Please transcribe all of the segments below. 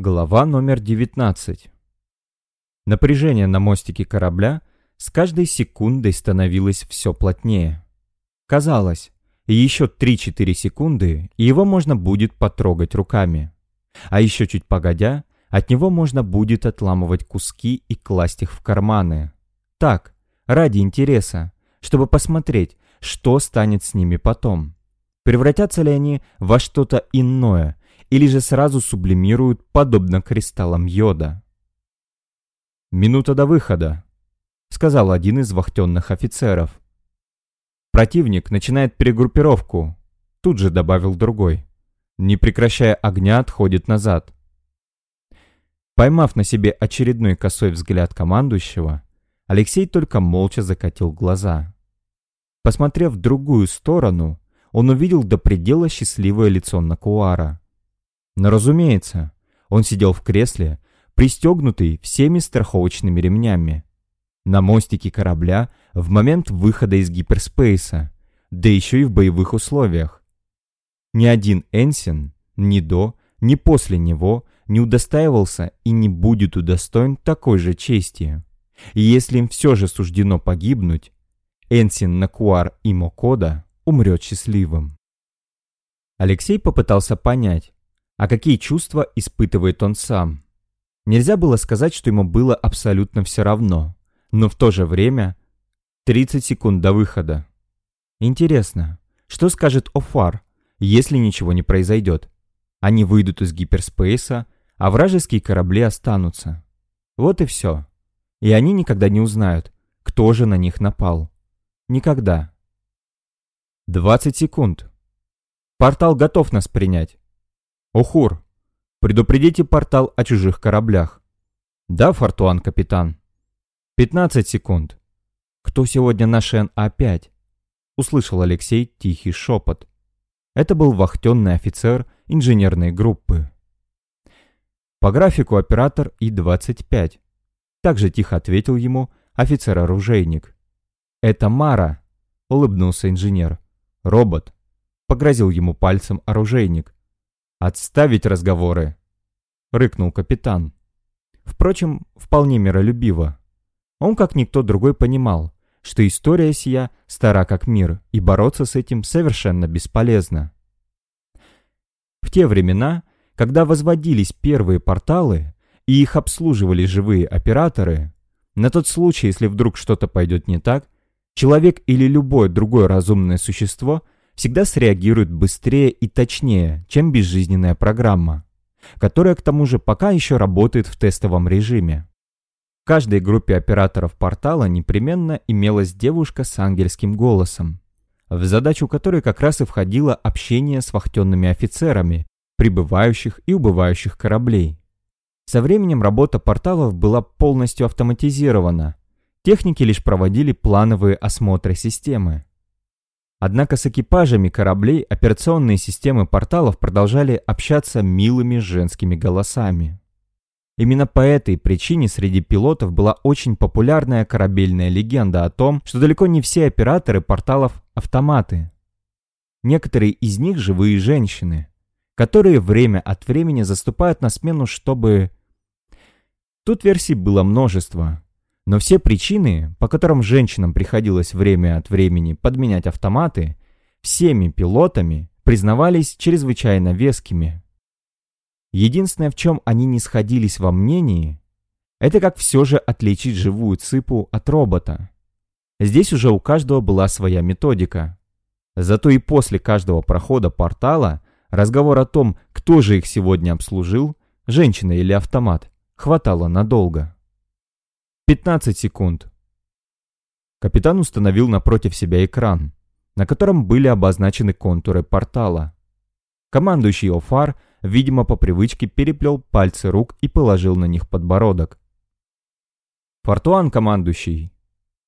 Глава номер 19. Напряжение на мостике корабля с каждой секундой становилось все плотнее. Казалось, еще 3-4 секунды, и его можно будет потрогать руками. А еще чуть погодя, от него можно будет отламывать куски и класть их в карманы. Так, ради интереса, чтобы посмотреть, что станет с ними потом. Превратятся ли они во что-то иное, или же сразу сублимируют, подобно кристаллам йода. «Минута до выхода», — сказал один из вахтенных офицеров. «Противник начинает перегруппировку», — тут же добавил другой. Не прекращая огня, отходит назад. Поймав на себе очередной косой взгляд командующего, Алексей только молча закатил глаза. Посмотрев в другую сторону, он увидел до предела счастливое лицо Накуара. Но разумеется, он сидел в кресле, пристегнутый всеми страховочными ремнями. На мостике корабля в момент выхода из гиперспейса, да еще и в боевых условиях. Ни один Энсин, ни до, ни после него не удостаивался и не будет удостоен такой же чести. И если им все же суждено погибнуть, Энсин Накуар и Мокода умрет счастливым. Алексей попытался понять, а какие чувства испытывает он сам? Нельзя было сказать, что ему было абсолютно все равно, но в то же время 30 секунд до выхода. Интересно, что скажет Офар, если ничего не произойдет? Они выйдут из гиперспейса, а вражеские корабли останутся. Вот и все. И они никогда не узнают, кто же на них напал. Никогда. 20 секунд. Портал готов нас принять. «Охур, предупредите портал о чужих кораблях». «Да, Фортуан, капитан». «15 секунд». «Кто сегодня на Шен-А5?» Услышал Алексей тихий шепот. Это был вахтенный офицер инженерной группы. По графику оператор И-25. Также тихо ответил ему офицер-оружейник. «Это Мара», — улыбнулся инженер. «Робот», — погрозил ему пальцем оружейник. «Отставить разговоры!» — рыкнул капитан. Впрочем, вполне миролюбиво. Он, как никто другой, понимал, что история сия стара как мир, и бороться с этим совершенно бесполезно. В те времена, когда возводились первые порталы, и их обслуживали живые операторы, на тот случай, если вдруг что-то пойдет не так, человек или любое другое разумное существо – всегда среагирует быстрее и точнее, чем безжизненная программа, которая к тому же пока еще работает в тестовом режиме. В каждой группе операторов портала непременно имелась девушка с ангельским голосом, в задачу которой как раз и входило общение с вахтенными офицерами, прибывающих и убывающих кораблей. Со временем работа порталов была полностью автоматизирована. Техники лишь проводили плановые осмотры системы. Однако с экипажами кораблей операционные системы порталов продолжали общаться милыми женскими голосами. Именно по этой причине среди пилотов была очень популярная корабельная легенда о том, что далеко не все операторы порталов – автоматы. Некоторые из них – живые женщины, которые время от времени заступают на смену, чтобы... Тут версий было множество, но все причины, по которым женщинам приходилось время от времени подменять автоматы, всеми пилотами признавались чрезвычайно вескими. Единственное, в чем они не сходились во мнении, это как все же отличить живую цыпу от робота. Здесь уже у каждого была своя методика. Зато и после каждого прохода портала разговор о том, кто же их сегодня обслужил, женщина или автомат, хватало надолго. 15 секунд. Капитан установил напротив себя экран, на котором были обозначены контуры портала. Командующий Офар, видимо, по привычке переплел пальцы рук и положил на них подбородок. «Фортуан, командующий!»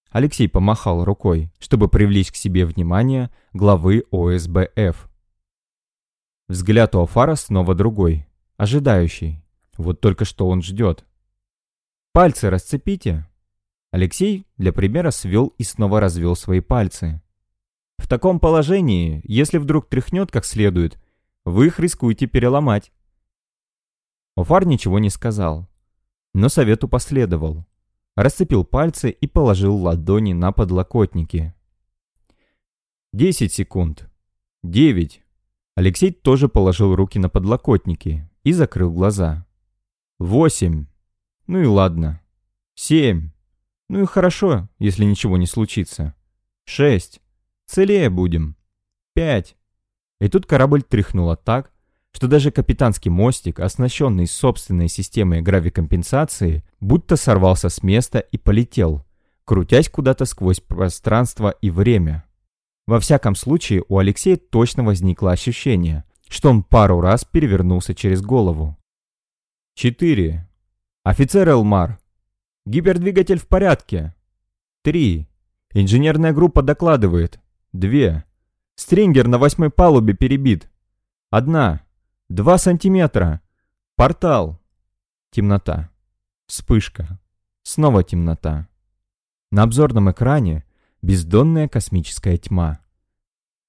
Алексей помахал рукой, чтобы привлечь к себе внимание главы ОСБФ. Взгляд у Офара снова другой, ожидающий. Вот только что он ждет. Пальцы расцепите. Алексей для примера свел и снова развел свои пальцы. В таком положении, если вдруг тряхнет как следует, вы их рискуете переломать. Офар ничего не сказал, но совету последовал. Расцепил пальцы и положил ладони на подлокотники. Десять секунд. Девять. Алексей тоже положил руки на подлокотники и закрыл глаза. Восемь. Ну и ладно. Семь. Ну и хорошо, если ничего не случится. Шесть. Целее будем. Пять. И тут корабль тряхнуло так, что даже капитанский мостик, оснащенный собственной системой гравикомпенсации, будто сорвался с места и полетел, крутясь куда-то сквозь пространство и время. Во всяком случае, у Алексея точно возникло ощущение, что он пару раз перевернулся через голову. 4. Офицер Элмар. Гипердвигатель в порядке. 3. Инженерная группа докладывает. 2. Стрингер на восьмой палубе перебит. Одна. Два сантиметра. Портал. Темнота. Вспышка. Снова темнота. На обзорном экране бездонная космическая тьма,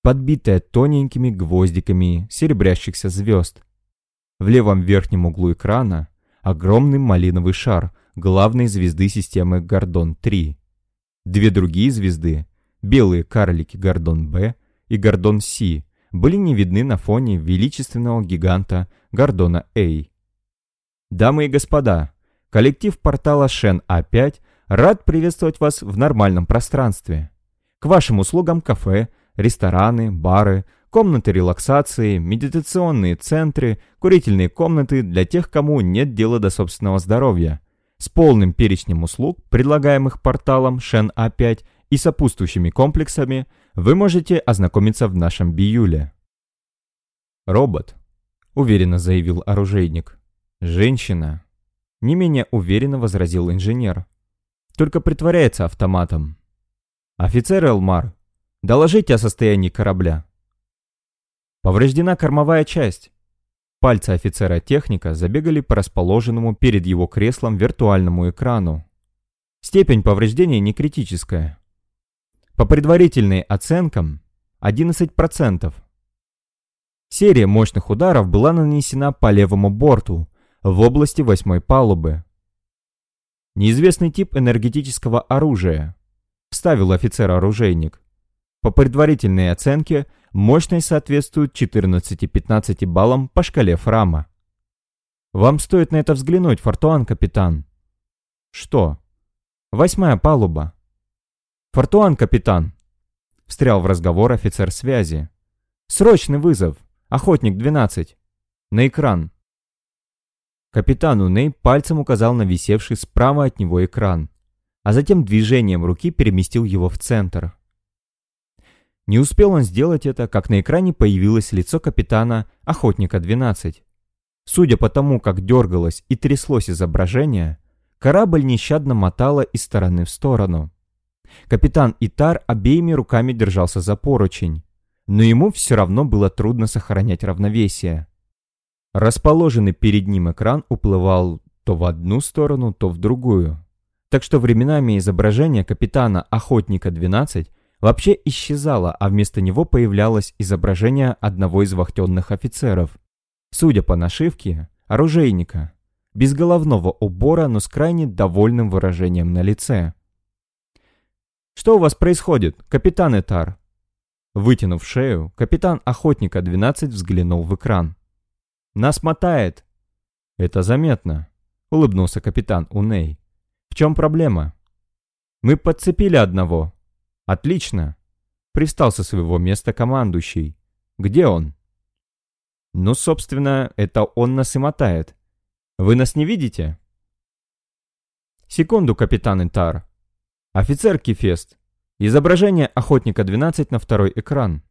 подбитая тоненькими гвоздиками серебрящихся звезд. В левом верхнем углу экрана огромный малиновый шар главной звезды системы Гордон-3. Две другие звезды, белые карлики Гордон-Б и Гордон-С, были не видны на фоне величественного гиганта Гордона A. Дамы и господа, коллектив портала Шен А5 рад приветствовать вас в нормальном пространстве. К вашим услугам кафе, рестораны, бары, комнаты релаксации, медитационные центры, курительные комнаты для тех, кому нет дела до собственного здоровья. С полным перечнем услуг, предлагаемых порталом Шен А5 и сопутствующими комплексами – вы можете ознакомиться в нашем биюле. Робот, уверенно заявил оружейник. Женщина. Не менее уверенно возразил инженер. Только притворяется автоматом. Офицер Элмар, доложите о состоянии корабля. Повреждена кормовая часть. Пальцы офицера-техника забегали по расположенному перед его креслом виртуальному экрану. Степень повреждения не критическая. По предварительным оценкам 11%. Серия мощных ударов была нанесена по левому борту, в области восьмой палубы. Неизвестный тип энергетического оружия. Вставил офицер-оружейник. По предварительной оценке, мощность соответствует 14-15 баллам по шкале Фрама. Вам стоит на это взглянуть, Фортуан, капитан. Что? Восьмая палуба. «Фортуан, капитан!» Встрял в разговор офицер связи. «Срочный вызов! Охотник 12! На экран!» Капитан Уней пальцем указал на висевший справа от него экран, а затем движением руки переместил его в центр. Не успел он сделать это, как на экране появилось лицо капитана Охотника 12. Судя по тому, как дергалось и тряслось изображение, корабль нещадно мотало из стороны в сторону. Капитан Итар обеими руками держался за поручень, но ему все равно было трудно сохранять равновесие. Расположенный перед ним экран уплывал то в одну сторону, то в другую. Так что временами изображение капитана Охотника-12 вообще исчезало, а вместо него появлялось изображение одного из вахтенных офицеров. Судя по нашивке, оружейника, без головного убора, но с крайне довольным выражением на лице. «Что у вас происходит, капитан Этар?» Вытянув шею, капитан Охотника 12 взглянул в экран. «Нас мотает!» «Это заметно», — улыбнулся капитан Уней. «В чем проблема?» «Мы подцепили одного». «Отлично!» Пристал со своего места командующий. «Где он?» «Ну, собственно, это он нас и мотает. Вы нас не видите?» «Секунду, капитан Интар», Офицер Кефест. Изображение охотника 12 на второй экран.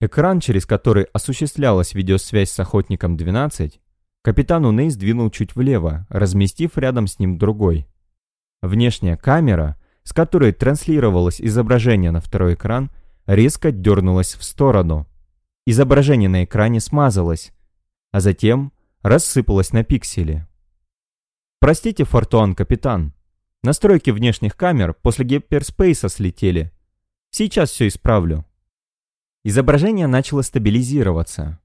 Экран, через который осуществлялась видеосвязь с охотником 12, капитан Уней сдвинул чуть влево, разместив рядом с ним другой. Внешняя камера, с которой транслировалось изображение на второй экран, резко дернулась в сторону. Изображение на экране смазалось, а затем рассыпалось на пиксели. «Простите, Фортуан, капитан», Настройки внешних камер после гиперспейса слетели. Сейчас все исправлю. Изображение начало стабилизироваться.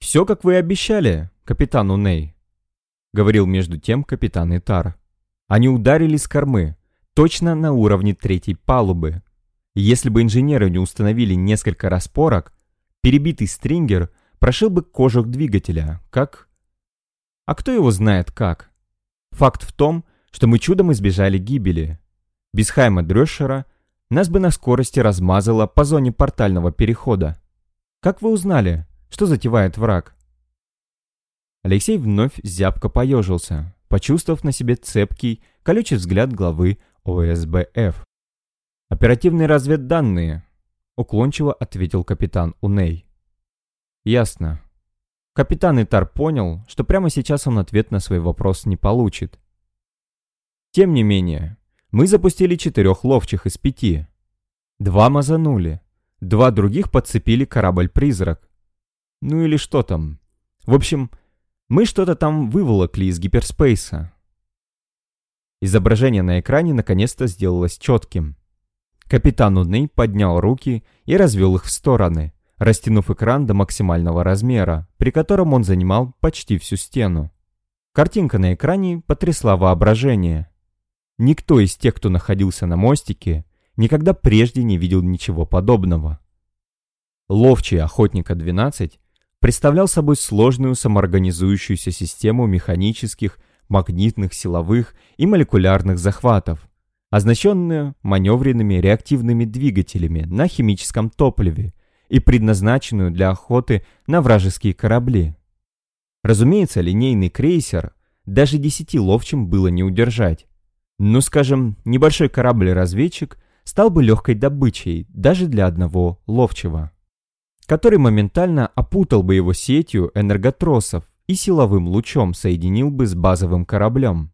«Все, как вы обещали», капитан Уней», — говорил между тем капитан Итар. «Они ударили с кормы, точно на уровне третьей палубы. Если бы инженеры не установили несколько распорок, перебитый стрингер прошил бы кожух двигателя, как... А кто его знает как? Факт в том, что мы чудом избежали гибели. Без Хайма Дрёшера нас бы на скорости размазало по зоне портального перехода. Как вы узнали, что затевает враг? Алексей вновь зябко поежился, почувствовав на себе цепкий, колючий взгляд главы ОСБФ. «Оперативные разведданные», — уклончиво ответил капитан Уней. «Ясно». Капитан Итар понял, что прямо сейчас он ответ на свой вопрос не получит. Тем не менее, мы запустили четырех ловчих из пяти. Два мазанули, два других подцепили корабль-призрак. Ну или что там. В общем, мы что-то там выволокли из гиперспейса. Изображение на экране наконец-то сделалось четким. Капитан Удный поднял руки и развел их в стороны, растянув экран до максимального размера, при котором он занимал почти всю стену. Картинка на экране потрясла воображение. Никто из тех, кто находился на мостике, никогда прежде не видел ничего подобного. Ловчий Охотника-12 представлял собой сложную самоорганизующуюся систему механических, магнитных, силовых и молекулярных захватов, оснащенную маневренными реактивными двигателями на химическом топливе и предназначенную для охоты на вражеские корабли. Разумеется, линейный крейсер даже десяти ловчим было не удержать, ну, скажем, небольшой корабль-разведчик стал бы легкой добычей даже для одного ловчего, который моментально опутал бы его сетью энерготросов и силовым лучом соединил бы с базовым кораблем.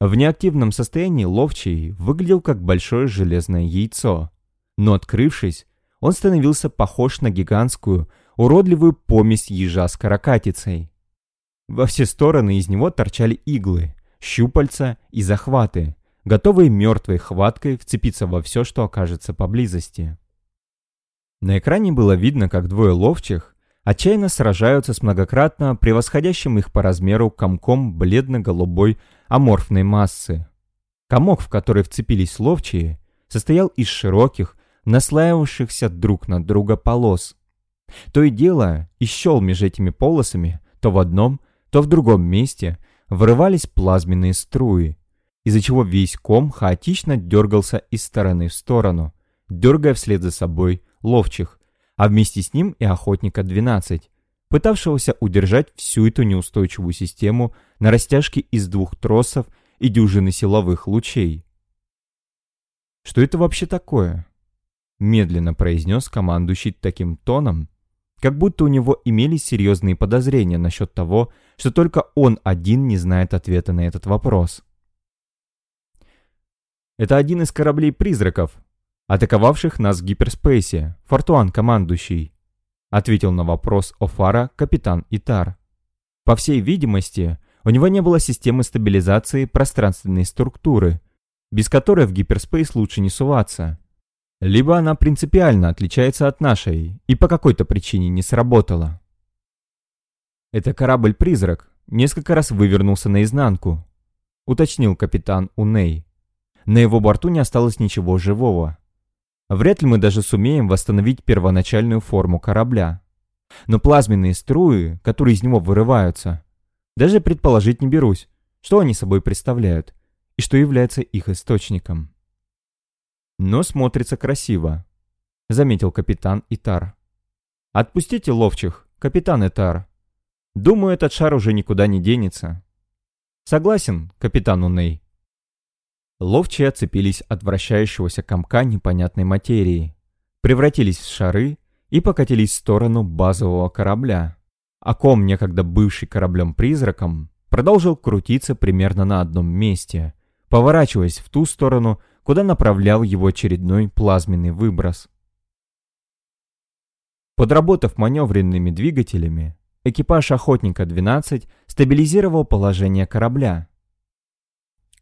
В неактивном состоянии ловчий выглядел как большое железное яйцо, но открывшись, он становился похож на гигантскую, уродливую помесь ежа с каракатицей. Во все стороны из него торчали иглы, щупальца и захваты, готовые мертвой хваткой вцепиться во все, что окажется поблизости. На экране было видно, как двое ловчих отчаянно сражаются с многократно превосходящим их по размеру комком бледно-голубой аморфной массы. Комок, в который вцепились ловчие, состоял из широких, наслаивавшихся друг на друга полос. То и дело, и щел между этими полосами, то в одном, то в другом месте, вырывались плазменные струи, из-за чего весь ком хаотично дергался из стороны в сторону, дергая вслед за собой ловчих, а вместе с ним и охотника 12, пытавшегося удержать всю эту неустойчивую систему на растяжке из двух тросов и дюжины силовых лучей. «Что это вообще такое?» Медленно произнес командующий таким тоном, как будто у него имелись серьезные подозрения насчет того, что только он один не знает ответа на этот вопрос. Это один из кораблей-призраков, атаковавших нас в гиперспейсе, Фортуан командующий, ответил на вопрос Офара капитан Итар. По всей видимости, у него не было системы стабилизации пространственной структуры, без которой в гиперспейс лучше не суваться. Либо она принципиально отличается от нашей и по какой-то причине не сработала. Это корабль-призрак несколько раз вывернулся наизнанку, уточнил капитан Уней. На его борту не осталось ничего живого. Вряд ли мы даже сумеем восстановить первоначальную форму корабля. Но плазменные струи, которые из него вырываются, даже предположить не берусь, что они собой представляют и что является их источником но смотрится красиво», — заметил капитан Итар. «Отпустите ловчих, капитан Итар. Думаю, этот шар уже никуда не денется». «Согласен, капитан Уней». Ловчие отцепились от вращающегося комка непонятной материи, превратились в шары и покатились в сторону базового корабля. А ком, некогда бывший кораблем-призраком, продолжил крутиться примерно на одном месте, поворачиваясь в ту сторону, куда направлял его очередной плазменный выброс. Подработав маневренными двигателями, экипаж «Охотника-12» стабилизировал положение корабля.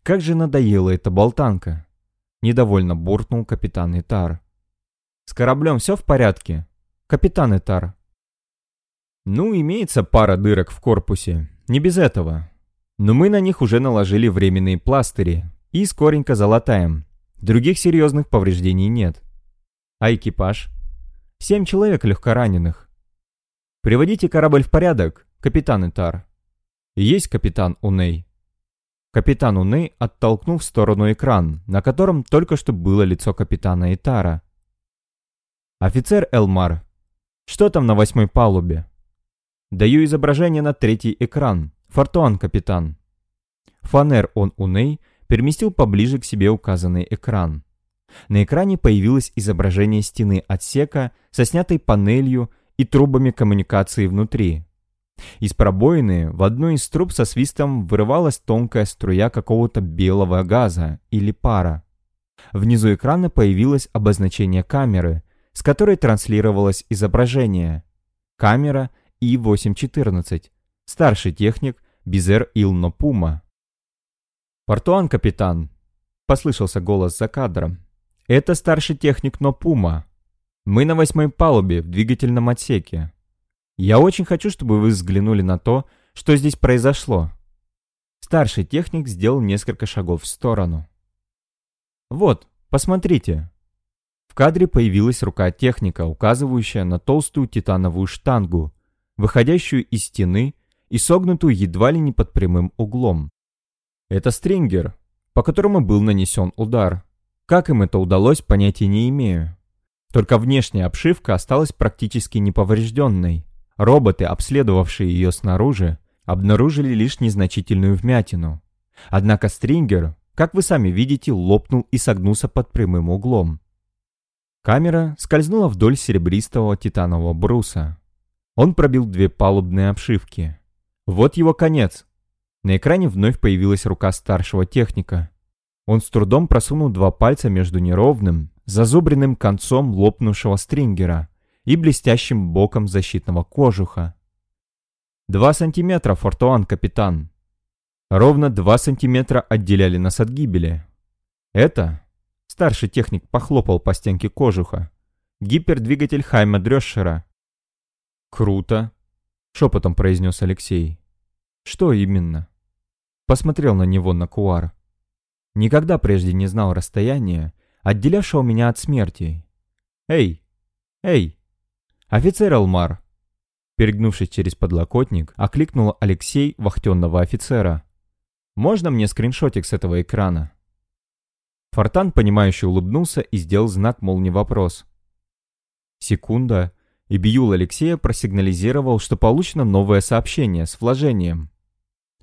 «Как же надоела эта болтанка!» — недовольно буркнул капитан Итар. «С кораблем все в порядке?» «Капитан Итар». Ну, имеется пара дырок в корпусе, не без этого. Но мы на них уже наложили временные пластыри и скоренько залатаем. Других серьезных повреждений нет. А экипаж? Семь человек легкораненых. Приводите корабль в порядок, капитан Итар. Есть капитан Уней. Капитан Уней оттолкнул в сторону экран, на котором только что было лицо капитана Итара. «Офицер Элмар, что там на восьмой палубе?» «Даю изображение на третий экран. Фортуан, капитан». Фанер он Уней переместил поближе к себе указанный экран. На экране появилось изображение стены отсека со снятой панелью и трубами коммуникации внутри. Из пробоины в одной из труб со свистом вырывалась тонкая струя какого-то белого газа или пара. Внизу экрана появилось обозначение камеры, с которой транслировалось изображение. Камера И-814. Старший техник Бизер Илно Пума. «Портуан, капитан!» — послышался голос за кадром. «Это старший техник Нопума. Мы на восьмой палубе в двигательном отсеке. Я очень хочу, чтобы вы взглянули на то, что здесь произошло. Старший техник сделал несколько шагов в сторону. Вот, посмотрите. В кадре появилась рука техника, указывающая на толстую титановую штангу, выходящую из стены и согнутую едва ли не под прямым углом. Это стрингер, по которому был нанесен удар. Как им это удалось, понятия не имею. Только внешняя обшивка осталась практически неповрежденной. Роботы, обследовавшие ее снаружи, обнаружили лишь незначительную вмятину. Однако стрингер, как вы сами видите, лопнул и согнулся под прямым углом. Камера скользнула вдоль серебристого титанового бруса. Он пробил две палубные обшивки. Вот его конец. На экране вновь появилась рука старшего техника. Он с трудом просунул два пальца между неровным, зазубренным концом лопнувшего стрингера и блестящим боком защитного кожуха. «Два сантиметра, Фортуан, капитан!» Ровно два сантиметра отделяли нас от гибели. Это, старший техник похлопал по стенке кожуха, гипердвигатель Хайма Дрёшера. «Круто!» — шепотом произнес Алексей. «Что именно?» Посмотрел на него на Куар. Никогда прежде не знал расстояния, отделявшего меня от смерти. «Эй! Эй!» «Офицер Алмар!» Перегнувшись через подлокотник, окликнул Алексей вахтенного офицера. «Можно мне скриншотик с этого экрана?» Фортан, понимающе улыбнулся и сделал знак, мол, не вопрос. Секунда, и Биюл Алексея просигнализировал, что получено новое сообщение с вложением.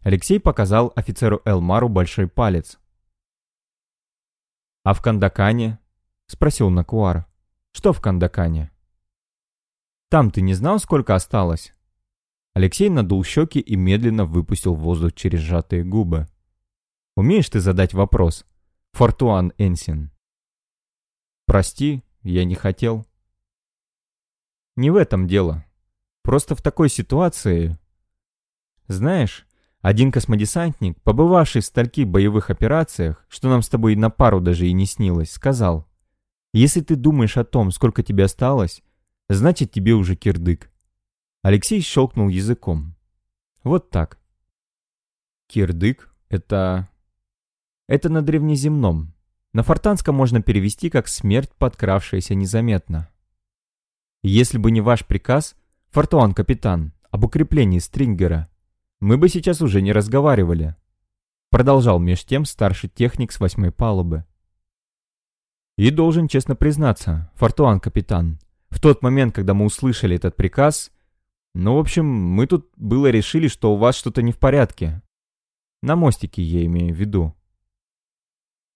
Алексей показал офицеру Элмару большой палец. «А в Кандакане?» — спросил Накуар. «Что в Кандакане?» Там ты не знал, сколько осталось?» Алексей надул щеки и медленно выпустил воздух через сжатые губы. «Умеешь ты задать вопрос?» «Фортуан Энсин». «Прости, я не хотел». «Не в этом дело. Просто в такой ситуации...» «Знаешь, один космодесантник, побывавший в стольких боевых операциях, что нам с тобой на пару даже и не снилось, сказал, «Если ты думаешь о том, сколько тебе осталось, значит тебе уже кирдык. Алексей щелкнул языком. Вот так. Кирдык — это... Это на древнеземном. На фортанском можно перевести как «смерть, подкравшаяся незаметно». Если бы не ваш приказ, Фортуан, капитан, об укреплении стрингера, мы бы сейчас уже не разговаривали. Продолжал меж тем старший техник с восьмой палубы. И должен честно признаться, Фортуан, капитан, в тот момент, когда мы услышали этот приказ, ну, в общем, мы тут было решили, что у вас что-то не в порядке. На мостике я имею в виду.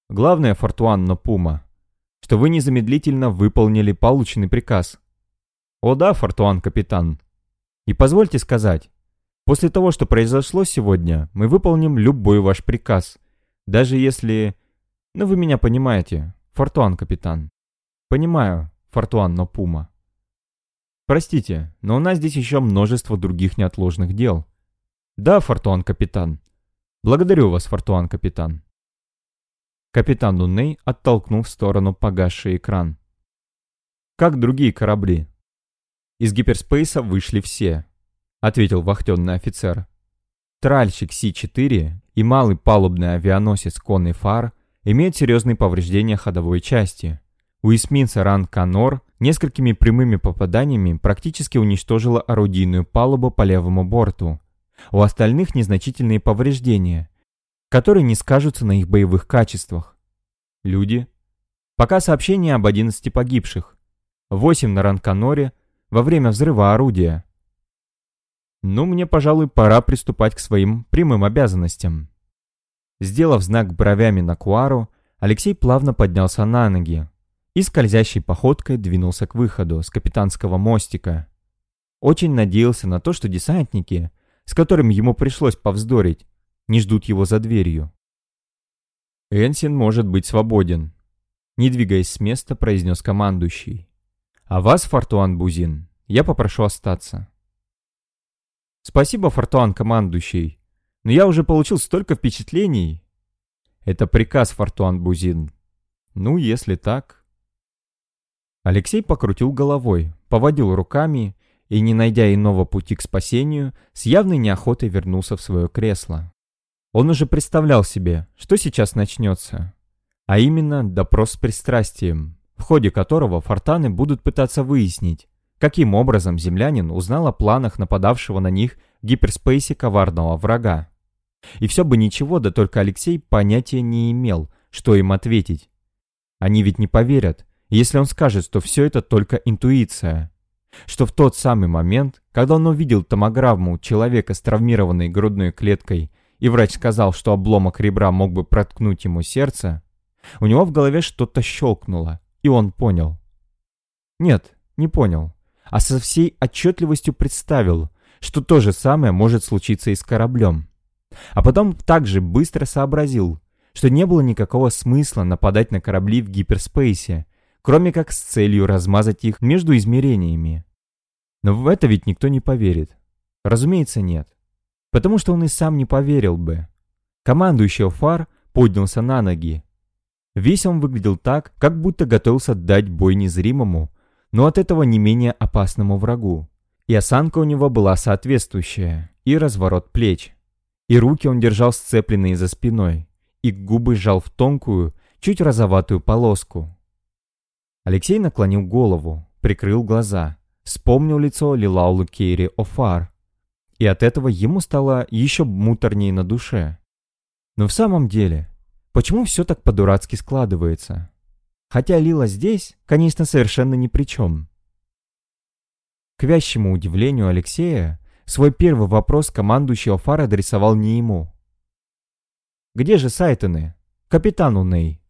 Главное, Фортуанно Пума, что вы незамедлительно выполнили полученный приказ. О да, Фортуан, капитан. И позвольте сказать, после того, что произошло сегодня, мы выполним любой ваш приказ, даже если... Ну, вы меня понимаете, Фортуан, капитан. Понимаю, Фортуанно Пума. Простите, но у нас здесь еще множество других неотложных дел. Да, Фортуан капитан. Благодарю вас, Фортуан капитан. Нуней оттолкнул в сторону погасший экран. Как другие корабли. Из гиперспейса вышли все. ответил вахтенный офицер. Тральщик Си-4 и малый палубный авианосец Конный Фар имеют серьезные повреждения ходовой части. У эсминца Ран Канор несколькими прямыми попаданиями практически уничтожила орудийную палубу по левому борту. У остальных незначительные повреждения, которые не скажутся на их боевых качествах. Люди. Пока сообщение об 11 погибших. 8 на Ранканоре во время взрыва орудия. Ну, мне, пожалуй, пора приступать к своим прямым обязанностям. Сделав знак бровями на Куару, Алексей плавно поднялся на ноги и скользящей походкой двинулся к выходу с капитанского мостика. Очень надеялся на то, что десантники, с которыми ему пришлось повздорить, не ждут его за дверью. «Энсин может быть свободен», — не двигаясь с места, произнес командующий. «А вас, Фортуан Бузин, я попрошу остаться». Спасибо, Фортуан, командующий. Но я уже получил столько впечатлений. Это приказ, Фортуан Бузин. Ну, если так. Алексей покрутил головой, поводил руками и, не найдя иного пути к спасению, с явной неохотой вернулся в свое кресло. Он уже представлял себе, что сейчас начнется. А именно допрос с пристрастием, в ходе которого фортаны будут пытаться выяснить, каким образом землянин узнал о планах нападавшего на них в гиперспейсе коварного врага. И все бы ничего, да только Алексей понятия не имел, что им ответить. Они ведь не поверят, если он скажет, что все это только интуиция. Что в тот самый момент, когда он увидел томограмму человека с травмированной грудной клеткой, и врач сказал, что обломок ребра мог бы проткнуть ему сердце, у него в голове что-то щелкнуло, и он понял. Нет, не понял а со всей отчетливостью представил, что то же самое может случиться и с кораблем. А потом также быстро сообразил, что не было никакого смысла нападать на корабли в гиперспейсе, кроме как с целью размазать их между измерениями. Но в это ведь никто не поверит. Разумеется, нет. Потому что он и сам не поверил бы. Командующий Фар поднялся на ноги. Весь он выглядел так, как будто готовился дать бой незримому, но от этого не менее опасному врагу. И осанка у него была соответствующая, и разворот плеч. И руки он держал сцепленные за спиной, и губы сжал в тонкую, чуть розоватую полоску. Алексей наклонил голову, прикрыл глаза, вспомнил лицо Лилаулу Кейри Офар. И от этого ему стало еще муторнее на душе. Но в самом деле, почему все так по-дурацки складывается? Хотя Лила здесь, конечно, совершенно ни при чем. К вящему удивлению Алексея, свой первый вопрос командующий Офар адресовал не ему. «Где же Сайтоны? Капитан Уней?»